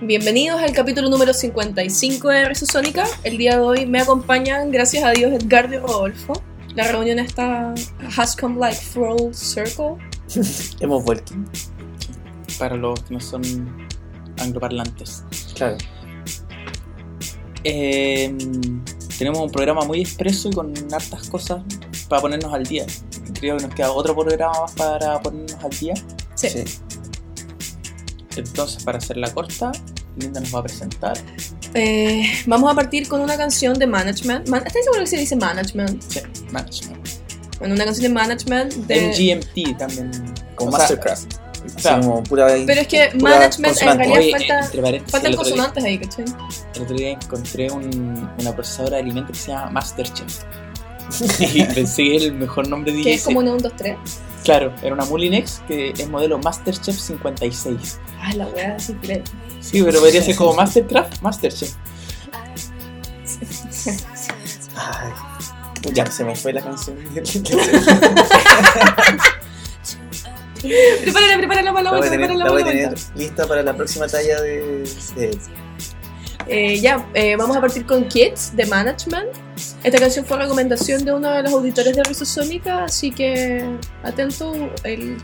Bienvenidos al capítulo número 55 de Rezo Sónica. El día de hoy me acompañan, gracias a Dios, Edgardo y Rodolfo. La reunión está has come like full circle. Hemos vuelto. para los que no son angloparlantes. Claro. Eh, tenemos un programa muy expreso y con hartas cosas para ponernos al día. Creo que nos queda otro programa más para ponernos al día. Sí. Sí. Entonces, para hacerla corta, Linda nos va a presentar. Eh, vamos a partir con una canción de Management. Man ¿Estáis seguros que se dice Management? Sí, Management. Bueno, una canción de Management de... MGMT también. Con O sea, Mastercraft. Así claro. como pura. Pero es que pura Management en realidad Oye, falta, faltan otro día, consonantes ahí, ¿cachai? el otro día encontré un- una procesadora de alimentos que se llama Masterchef. y pensé que era el mejor nombre de Que es IS. como una 1, 2, 3. Claro, era una Mulinex que es modelo Masterchef 56. Ah, la wea así creo. Sí, pero podría ser como Mastercraft, Masterchef. Ay, ya se me fue la canción. Prepárala, prepárala para la voy vuelta, a tener, prepárala la voy a para la tener lista para la próxima talla de. de- Eh, ya, eh, vamos a partir con Kids de Management. Esta canción fue recomendación de uno de los auditores de Risa Sónica, así que atento. El,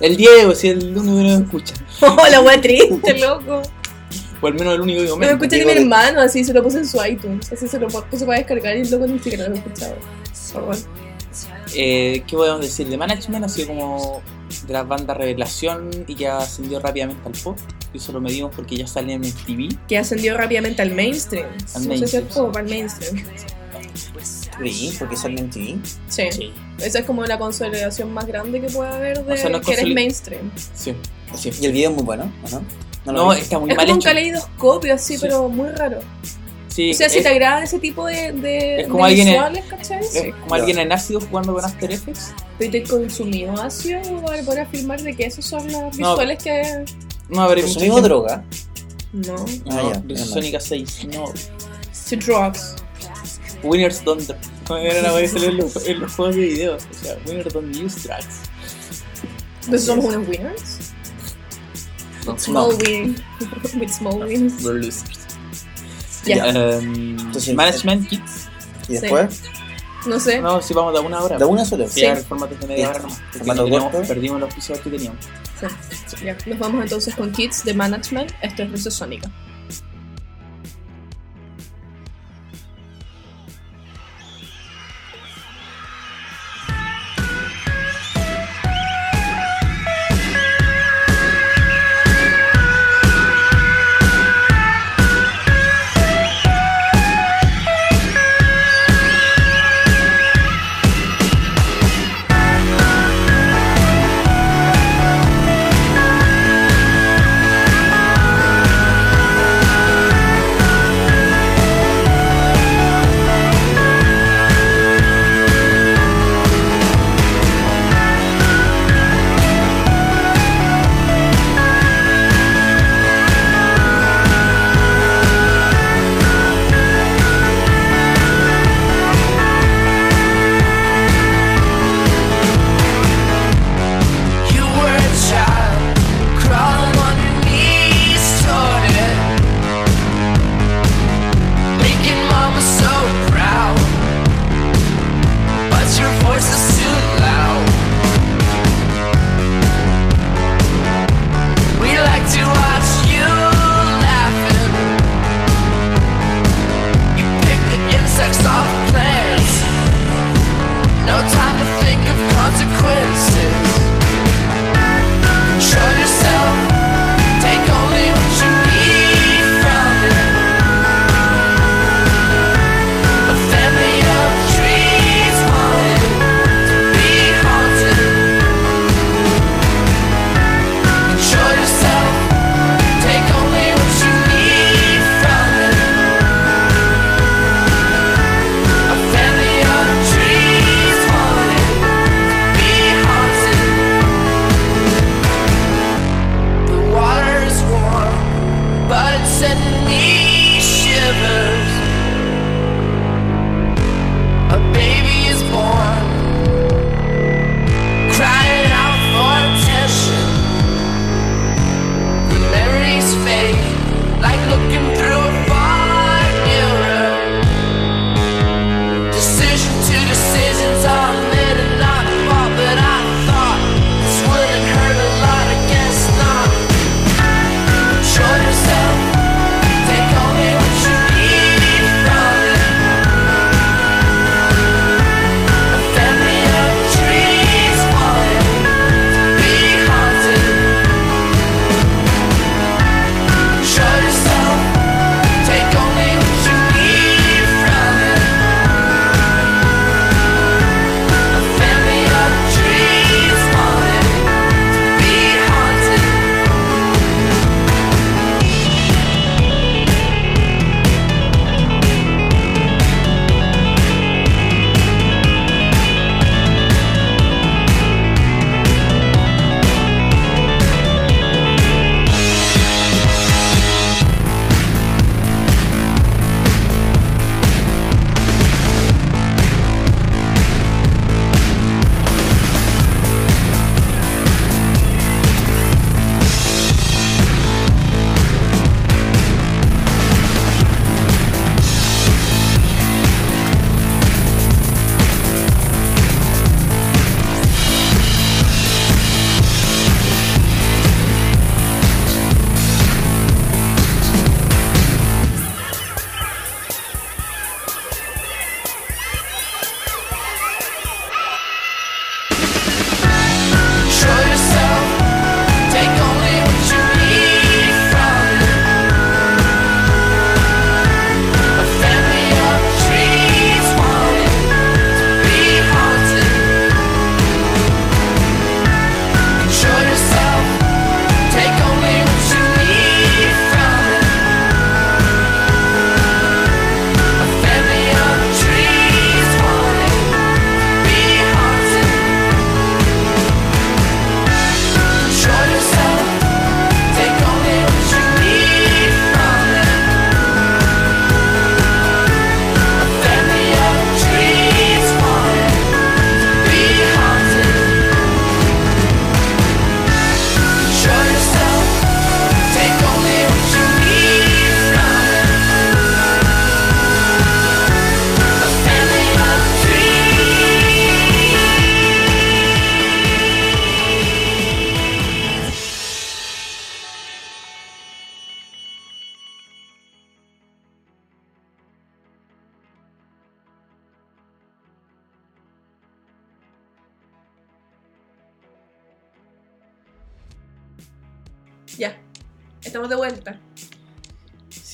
El Diego, si el único que no escucha. oh, la wea triste, loco. O al menos el único que No me comenta. escucha ni mi hermano, así se lo puse en su iTunes. Así se lo puso para descargar y el loco ni siquiera lo he escuchado. Pero bueno. Eh, ¿Qué podemos decir? De Management ha sido como de las bandas revelación y que ascendió rápidamente al pop. Y eso lo medimos porque ya sale en el TV. Que ascendió rápidamente al mainstream. Al no sé si mainstream, pop, al mainstream. Sí, porque sale en TV. Sí. Esa es como la consolidación más grande que puede haber de O sea, no es que eres mainstream. Sí. Sí. Y el video es muy bueno, ¿o no? Está muy Es mal como un caleidoscopio así, Sí. pero muy raro. Sí, O sea, si es, te agradan ese tipo de, de, es como de alguien en- visuales, ¿cachai? es como alguien en ácido jugando con After Effects. Pero te consumido ácido para afirmar de que esos son las No. visuales que... No, a ver, ¿Consumimos droga? No. Ah, No, ya, de ya, Sónica 6. No. To drugs. Winners don't. No, era la salió en los, en los juegos de video. O sea, winners don't use drugs. Entonces somos unos winners. No. Small win. With small wins. We're losers. Ya. Um, Entonces, Management Kits. ¿Y después? No sé. No, si vamos de una hora. ¿De una sola? Sí, el formato de media Sí. hora nomás. Porque Formato no teníamos- perdimos los episodios que teníamos. Sí. Ya. Nos vamos entonces con Kids de Management. Esto es Risa Sónica.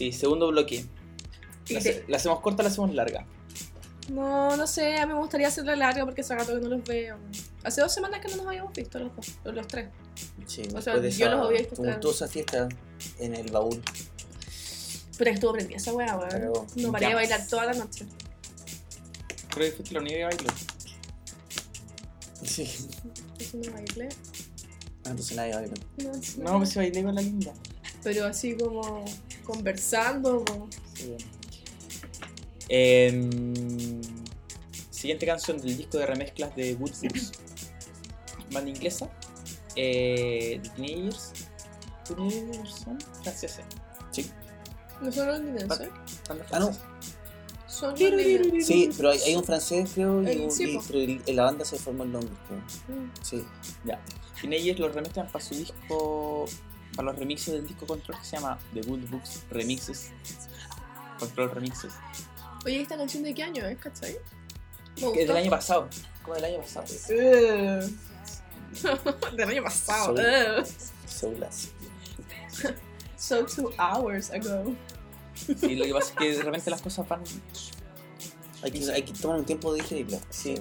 Sí, segundo bloque. La, te- hace- la hacemos corta, la hacemos larga. No, no sé, a mí me gustaría hacerla larga porque hace rato que no los veo. Hace dos semanas que no nos habíamos visto los dos, los, los tres. Sí, O sea, de yo esa los había visto tumultuosa fiesta en el baúl. Pero estuvo prendida esa weá, weón. No paré de bailar toda la noche. Creo que fuiste la única que bailó. Sí. Eso no bailé. Ah, entonces nadie baila. No, No, pues se bailé con la linda. Pero así como conversando. como- Sí. Em, siguiente canción del disco de remezclas de Wood Books. Banda inglesa. Eh, The Teenagers. Teenagers son franceses. Sí. No son londinenses. Ah, no. Son londinenses. Sí, pero hay, hay un francés, creo, y, un- sí, y- po. pero el- la banda se formó en Londres, creo. Mm. Sí. Ya. Teenagers los remezclan para su disco. Para los remixes del disco Control que se llama The Wood Books Remixes. Control Remixes. Oye, ¿esta canción de qué año es, cachai? Es del año pasado. Como del año pasado. Del año pasado. So- eh. Soulas. So two hours ago. Y lo que pasa es que de repente las cosas van. Hay que, hay que tomar un tiempo de digerirla. Sí.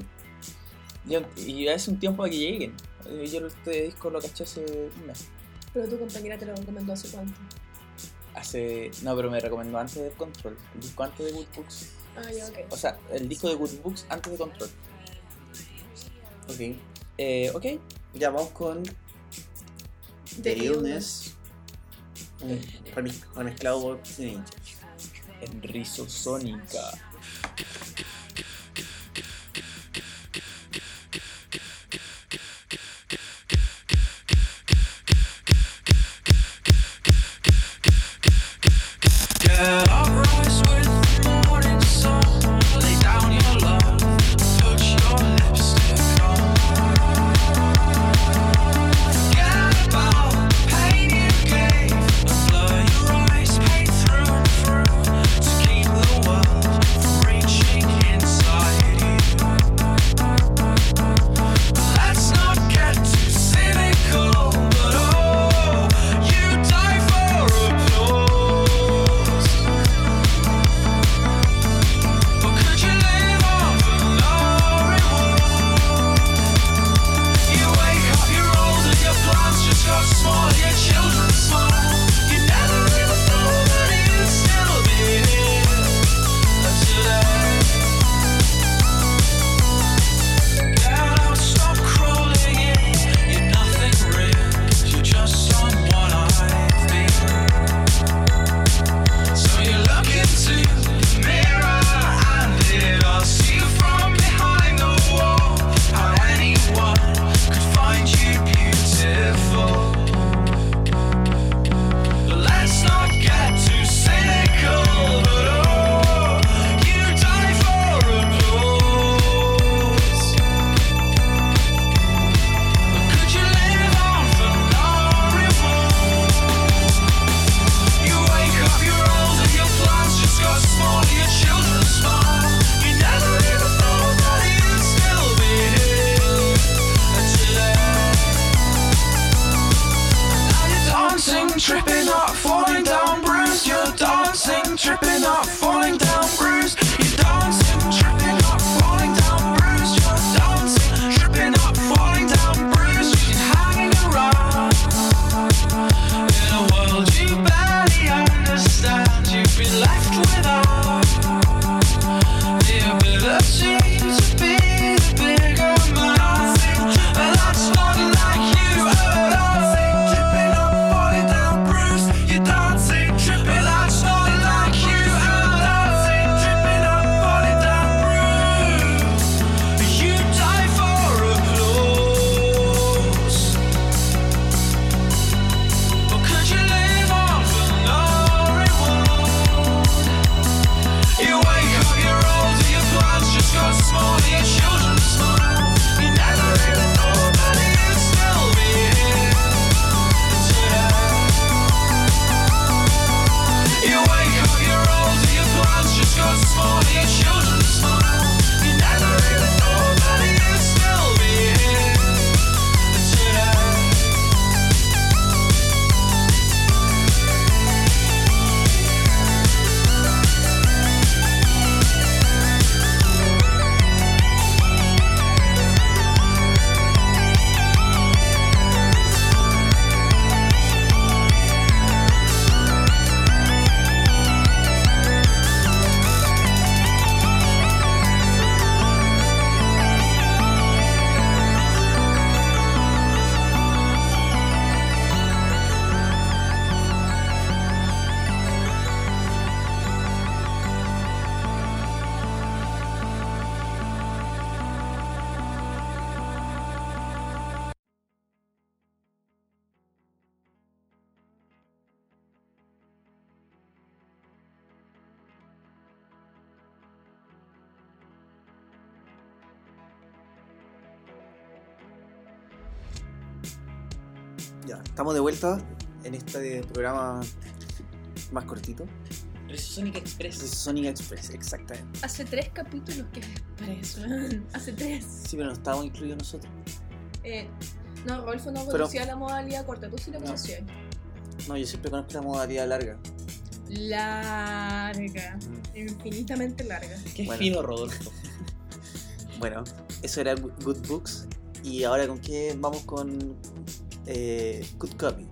Yo- y hace un tiempo para que lleguen. Eh, Yo este disco lo caché hace un mes. Pero tu compañera te lo recomendó hace cuánto. Hace. No, pero me recomendó antes del Control. El disco antes de Good Books. Ah, ya, ok. O sea, el disco de Good Books antes de Control. Ok. Eh, ok. Ya vamos con The Illness. Remix- remezclado por Teenage. En Rizosónica. get. Estamos de vuelta en este programa más cortito. Sonic Express. Sonic Express, exactamente. Hace tres capítulos que es expreso. Hace tres. Sí, pero no estábamos incluidos nosotros. Eh, no, Rolfo no Pero- conocía la modalidad corta. Tú sí la No. conocías. No, yo siempre conozco la modalidad larga. Larga. Infinitamente larga. Qué Bueno. fino, Rodolfo. Bueno, eso era Good Books. Y ahora con qué vamos con eh, Good Copy.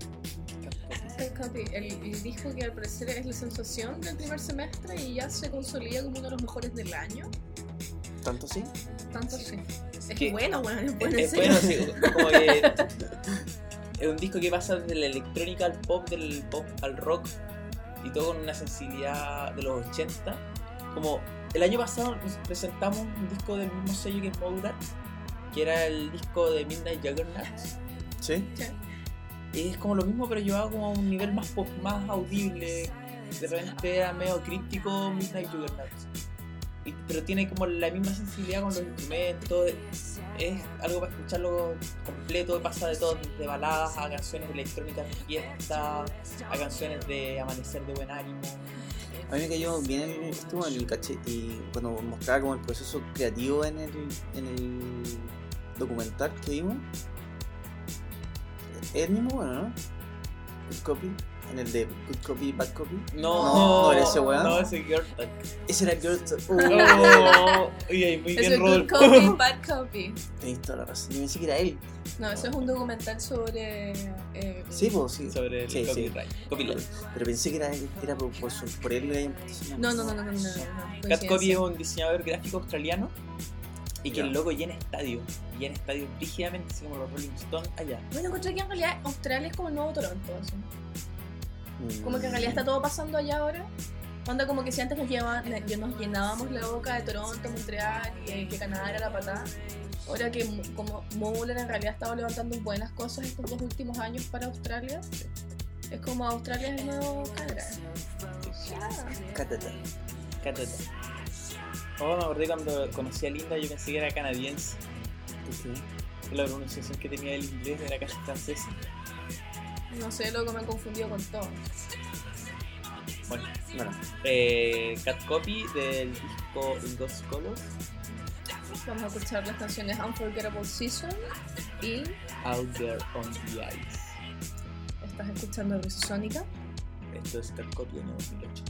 Good Copy, El, el disco que al parecer es la sensación del primer semestre y ya se consolida como uno de los mejores del año. ¿Tanto así? Tanto sí. Es que- bueno, bueno, es bueno. en Es bueno, sí, como que es un disco que pasa desde la electrónica al pop, del pop al rock y todo con una sensibilidad de los 80. Como el año pasado nos presentamos un disco del mismo sello que es Modular, que era el disco de Midnight Juggernauts. ¿Sí? Es como lo mismo, pero llevado como a un nivel más pop, más audible. De repente era medio críptico Midnight Juggernauts. Y- pero tiene como la misma sensibilidad con los instrumentos. Es algo para escucharlo completo. Pasa de todo, desde baladas a canciones electrónicas de fiesta, a canciones de amanecer de buen ánimo. A mí me cayó bien el, estuvo en el caché y cuando mostraba como el proceso creativo en el, en el documental que vimos. Es el mismo bueno, ¿no? Good Copy, en el de Good Copy, Bad Copy. No, No, ¿no era ese weón? No, ese Girl Talk. Ese era el Girl Uh, No, oye, muy bien, Good. Copy, Bad Copy. Tenés toda la razón. Yo pensé que era él. No, eso es un documental sobre. eh, Sí, pues sí. Sobre el Sí, sí. copyright. Copyright. Pero pensé que era, era por, por, su- por él. No, no, no, no, no. no, no, Cat. Copy es un diseñador gráfico australiano y que Ya. el loco llena estadios, llena estadios rígidamente, así como los Rolling Stones allá. Bueno, encontré que en realidad Australia es como el nuevo Toronto. así. Mm. Como que en realidad está todo pasando allá ahora. Onda como que si antes nos, llevaban- nos llenábamos la boca de Toronto, Montreal y que Canadá era la patada. Ahora que mo- como Muller en realidad ha estado levantando buenas cosas estos dos últimos años para Australia, es como Australia es el nuevo Canadá. Catata. Catata. Oh, me acordé cuando conocí a Linda, yo pensé que era canadiense. La pronunciación que tenía del inglés era casi francesa. No sé, loco, me he confundido con todo. Bueno, Bueno, eh, Cat Copy del disco In Ghost Colors, Vamos a escuchar las canciones Unforgettable Season y Out There on the Ice. estás escuchando Rizosónica. Esto es Carcopio año 2008.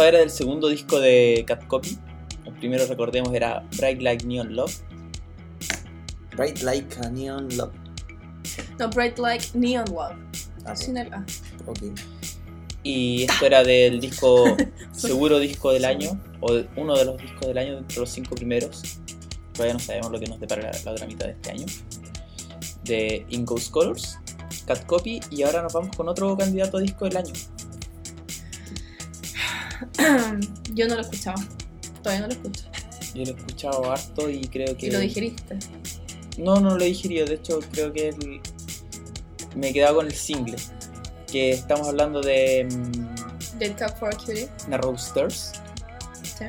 Pasaba era del segundo disco de Cat Copy. El primero, recordemos, era Bright Like Neon Love. Bright Like a Neon Love. No, Bright Like Neon Love. Ah, Sin el A. ok. Y esto era del disco, seguro disco del año, o de- uno de los discos del año, entre los cinco primeros. Todavía no sabemos lo que nos depara la, la otra mitad de este año. De In Ghost Colors, Cat Copy, y ahora nos vamos con otro candidato a disco del año. Yo no lo he escuchado. Todavía no lo escucho. Yo lo he escuchado harto y creo que. Y lo digeriste. No, no lo he digerido, de hecho creo que el- me he quedado con el single. Que estamos hablando de Dead Cup for Cutie. Narrow Stairs. Sí.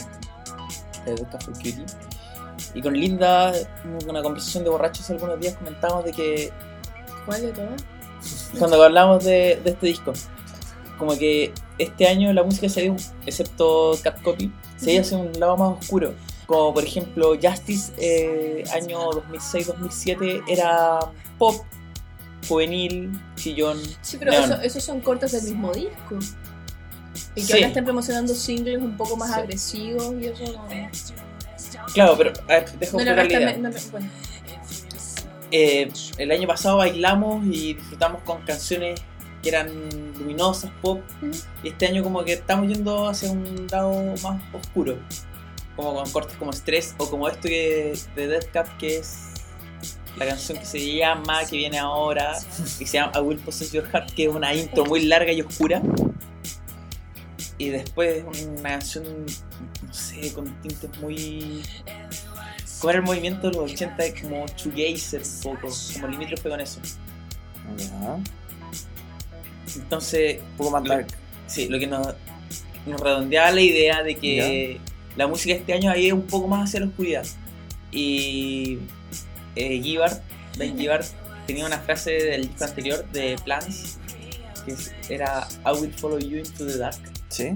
de The Café Cutie. Y con Linda, en una conversación de borrachos algunos días comentamos de que ¿Cuál de todas? cuando hablamos de, de este disco, como que este año la música se ha ido, excepto Cat Copy, se ha ido hacia un lado más oscuro. Como por ejemplo Justice, eh, año 2006-2007, era pop, juvenil, chillón. Sí, pero eso- esos son cortes del mismo disco. Y que Sí. ahora estén promocionando singles un poco más Sí. agresivos y eso no. Claro, pero a ver, dejo No la idea. no bueno, Eh, el año pasado bailamos y disfrutamos con canciones que eran luminosas, pop, y este año como que estamos yendo hacia un lado más oscuro, como con cortes como Stress o como esto que, de Death Cap que es la canción que se llama, que viene ahora, que se llama I Will Possess Your Heart, que es una intro muy larga y oscura. Y después una canción, no sé, con tintes muy... Como era el movimiento de los 80, como shoegazer un poco, como limítrofe con eso. Ya. Entonces, Un poco más dark. sí, lo que nos, nos redondeaba la idea de que la música este año ha ido un poco más hacia la oscuridad. Y eh, Gibbard, Ben Gibbard, tenía una frase del disco anterior de Plans, que es- era I will follow you into the dark. ¿Sí?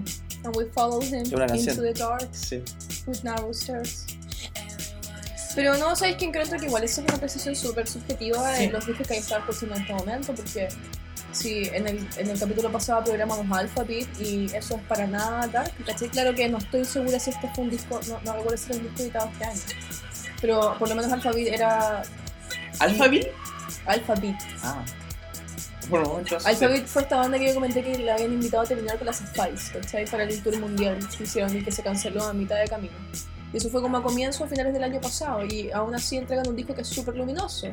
And we follow him into the dark Sí. with narrow stairs. Pero no, ¿sabéis que encuentro que igual eso es una precisión súper subjetiva Sí. en los discos que hay que estar escuchando en este momento? Porque si en el, en el capítulo pasado programamos Alphabet y eso es para nada dark, ¿cachai? Claro que no estoy segura si este fue un disco, no, no recuerdo si era un disco editado este año. Pero por lo menos Alphabet era ¿Alphaville? Alphabet. Ah. Por momento así. Alphabet fue esta banda que yo comenté que le habían invitado a terminar con las Spice, ¿cachai? Para el tour mundial que hicieron y que se canceló a mitad de camino. Y eso fue como a comienzo, a finales del año pasado, y aún así entregan un disco que es súper luminoso.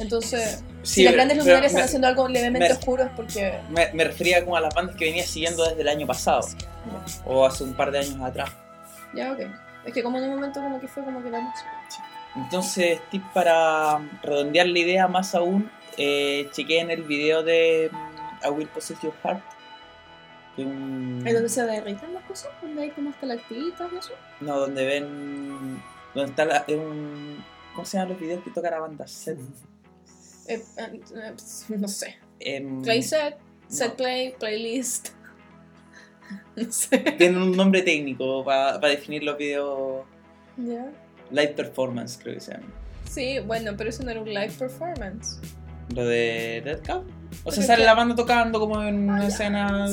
Entonces, Sí, si las grandes luminarias están me- haciendo algo levemente me- oscuro es porque... Me, me refería como a las bandas que venía siguiendo desde el año pasado, o hace un par de años atrás. Ya, ok. Es que como en un momento como que fue como que la música. Entonces, tip para redondear la idea más aún, eh, chequeen el video de mm, I Will Possess Your Heart. Que un- ¿Es donde se derriten las cosas? ¿Donde hay como estalactitas y eso? No, donde ven. Donde está la, es un. ¿Cómo se llaman los videos que toca la banda? Eh, eh, eh, no sé. em, Play set, no. play, playlist. no sé. Tienen un nombre técnico para definir los videos. Live performance, creo que se llama. Sí, bueno, pero eso no era un live performance. Lo de Dead Cup. O sea, sale la banda tocando como en una Ah, ya. escena.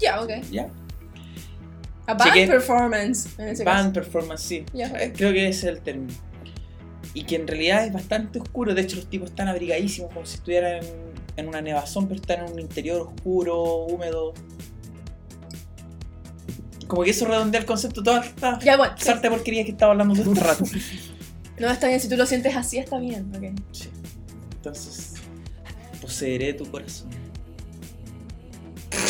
Ya, ok. ¿Ya? A band Cheque- performance, en ese Band performance, sí. Creo que ese es el término. Y que en realidad es bastante oscuro. De hecho, los tipos están abrigadísimos, como si estuvieran en, en una nevazón, pero están en un interior oscuro, húmedo. Como que eso redondea el concepto toda esta. Ya, bueno. sí. sarta de porquería que estaba hablando todo este rato. No, está bien. Si tú lo sientes así, está bien. ok. Sí. Entonces, poseeré tu corazón.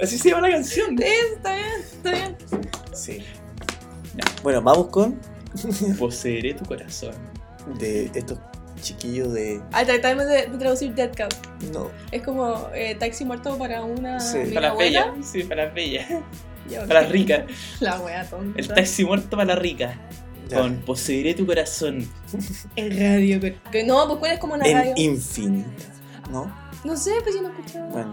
Así se llama la canción. Sí, está bien, está bien. Sí. Bueno, vamos con Poseeré tu corazón. de estos chiquillos de. Ah, tratamos de, de traducir Dead Cup. No. Es como eh, taxi muerto para una. Sí. Para las bellas. Sí, para las bellas. Para las ricas. La wea tonta. El taxi muerto para la rica. Ya. Con poseeré tu corazón. En radio. que- que no, pues cuál es como una En radio. infinita. ¿No? No sé, pues yo no escuchaba. Bueno.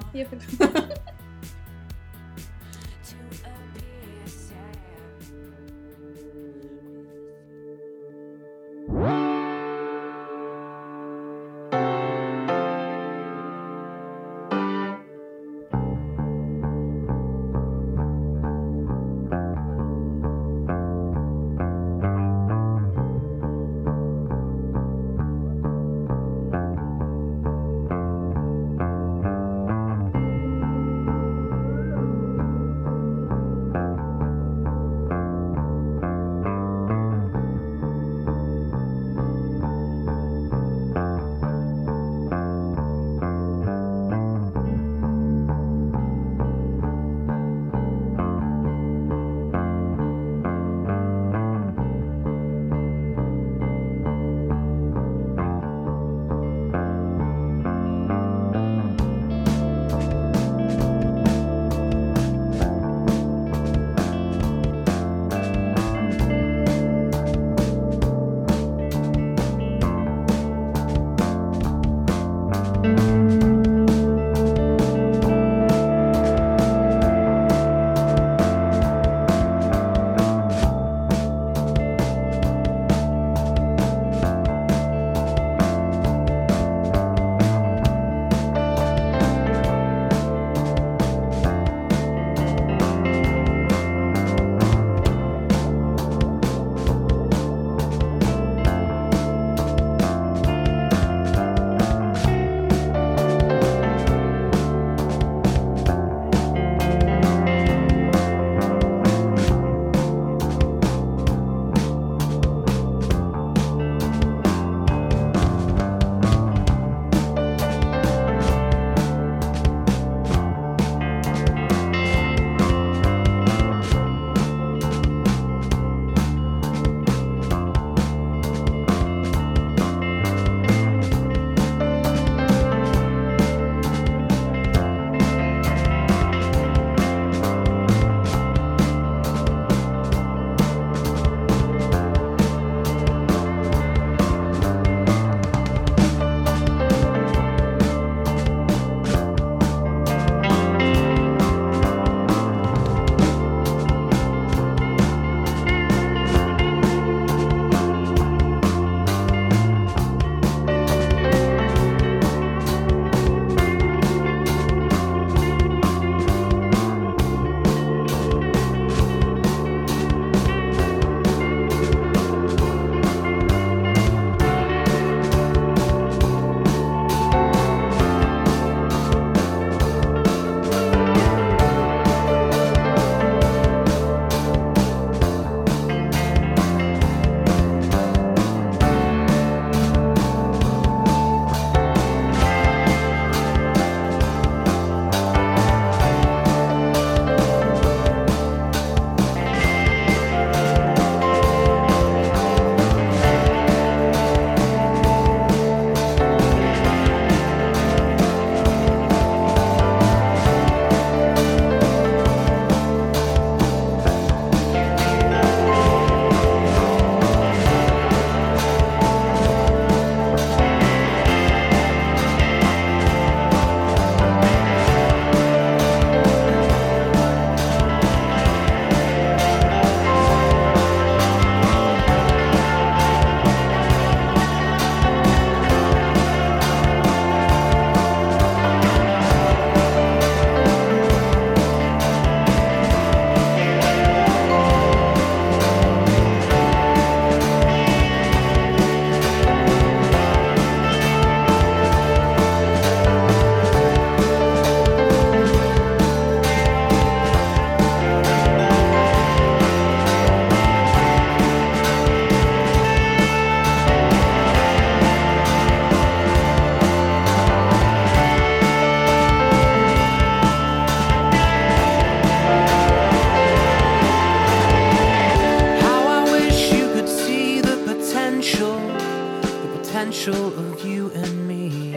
Of you and me.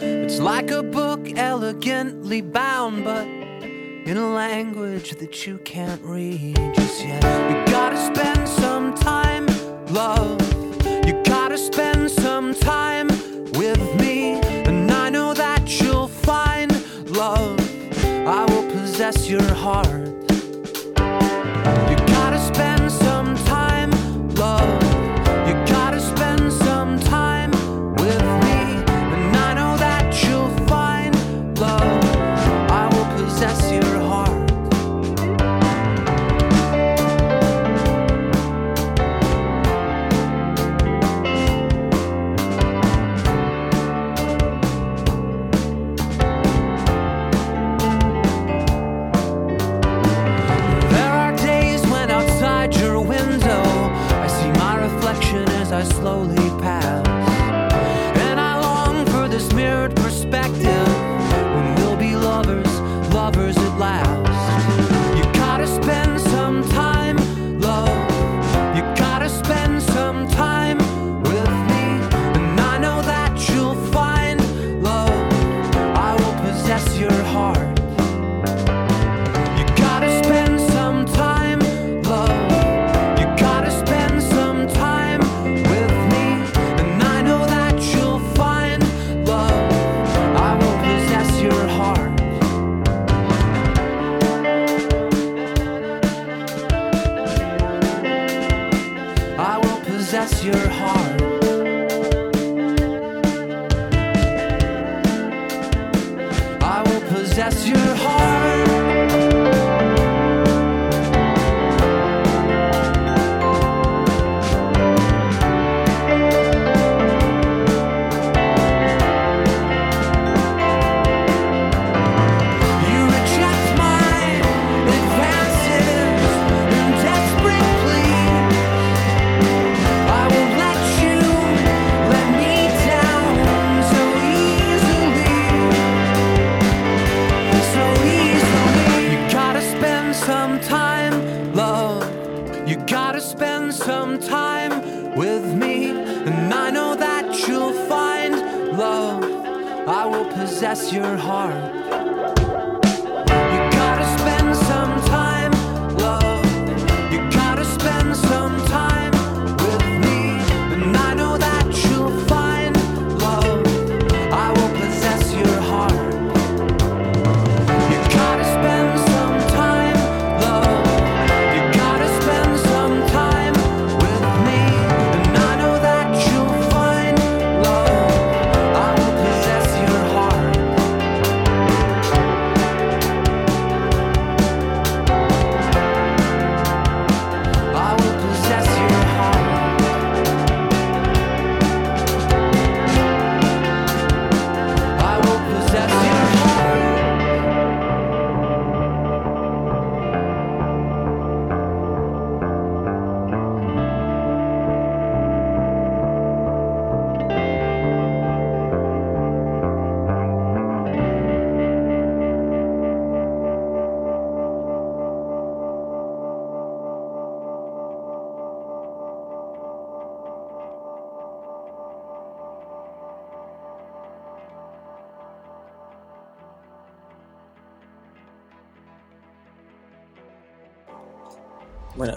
It's like a book elegantly bound, but in a language that you can't read just yet. You gotta spend some time, love. You gotta spend some time with me, and I know that you'll find love. I will possess your heart.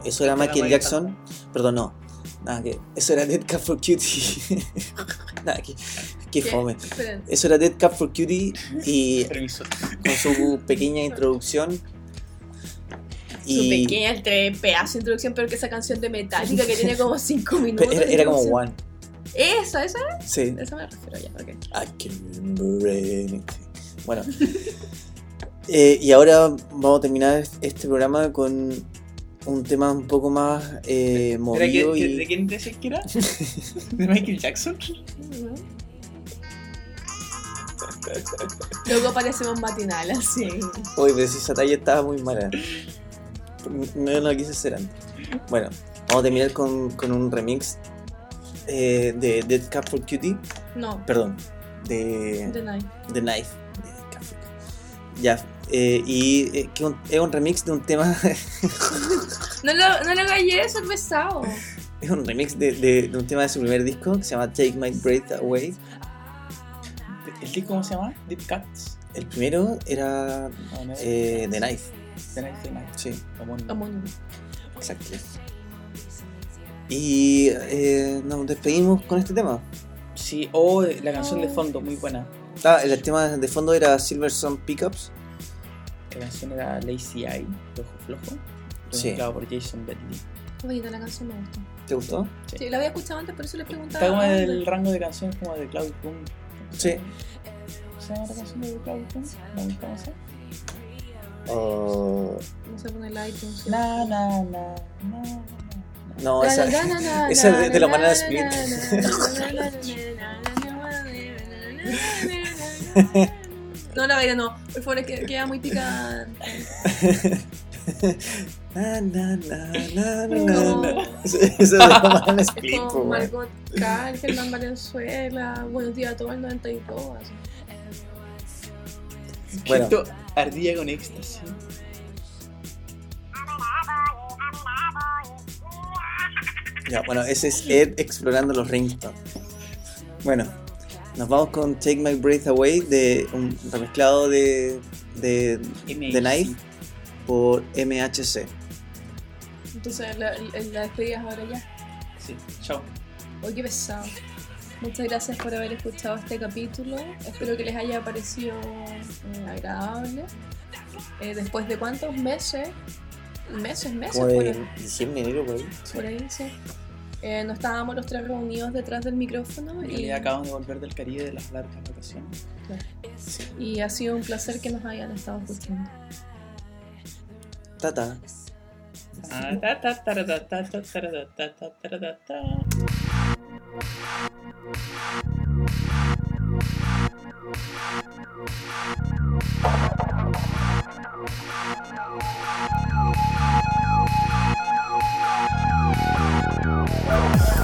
Eso era Era Michael Michael Jackson. Perdón, no. Nada que. Eso era Dead Cat for Cutie. Nada que. Qué ¿Qué? fome. Esperen. Eso era Dead Cat for Cutie y Permiso. con su pequeña introducción. Su Y pequeña entre pedazo de introducción, pero que esa canción de Metallica que tiene como 5 minutos. era, era como. One. Esa, esa, Sí. esa me refiero ya, ok. I can remember anything. Bueno. Eh, y ahora vamos a terminar este programa con un tema un poco más eh, ¿Era que- movido que- y... ¿De quién decías que era? ¿De Michael Jackson? Luego parecemos matinal, así. Oye, pero si esa talla estaba muy mala. No no quise hacer antes. Bueno, vamos a terminar con, con un remix eh, de Dead Cat for Cutie. No, Perdón, de The Night. The Knife. de Dead Cat for Cutie. Ya, eh, y eh, que un- es un remix de un tema. No lo, no lo hagáis eso, es pesado. es un remix de, de- de un tema de su primer disco que se llama Take My Breath Away. ¿El disco cómo se llama? Deep Cuts. El primero era No, no es- eh, The Knife. The Night the Night. Sí, Homónimo. Exacto. Y eh, nos despedimos con este tema. Sí, o la canción de fondo, muy buena. Ah, el tema de fondo era Silver Sun Pickups. La canción era Lazy Eye, Flojo Flojo. Sí. Por Jason Bentley. Qué bonita la canción, me gustó. ¿Te gustó? Sí, la había escuchado antes, por eso les preguntaba. Está como en el rango de canciones como de Cloud Boom. Sí. ¿Se llama la canción de Cloud Boom? ¿La única canción? Oh, No sé poner el iTunes. Na, na, na, na, na. no, esa, esa de, de la manera na, split. No, la verdad no. Por favor, es que queda muy picante. Na, na, na, na, na, No. na. Esa es de la manera Es split. po, como. Margot Cal, Germán Valenzuela, Buenos días a todo el 92. así. Bueno. Esto ardía con éxtasis. Ya, bueno, ese es Ed explorando los ringtones. Bueno, nos vamos con Take My Breath Away de un remezclado de, de The Knife por MHC. Entonces, la, la, la despedida es ahora ya. Sí, chao. Hoy qué pesado. Muchas gracias por haber escuchado este capítulo. Espero que les haya parecido eh, agradable. Eh, después de cuántos meses, meses, meses, por, de ahí- diciembre, enero, por ahí. por ahí, sí. Eh, no estábamos los tres reunidos detrás del micrófono En y, acabamos de volver del Caribe de las largas vacaciones. y ha sido un placer que nos hayan estado escuchando. Tata. Ah, Bye.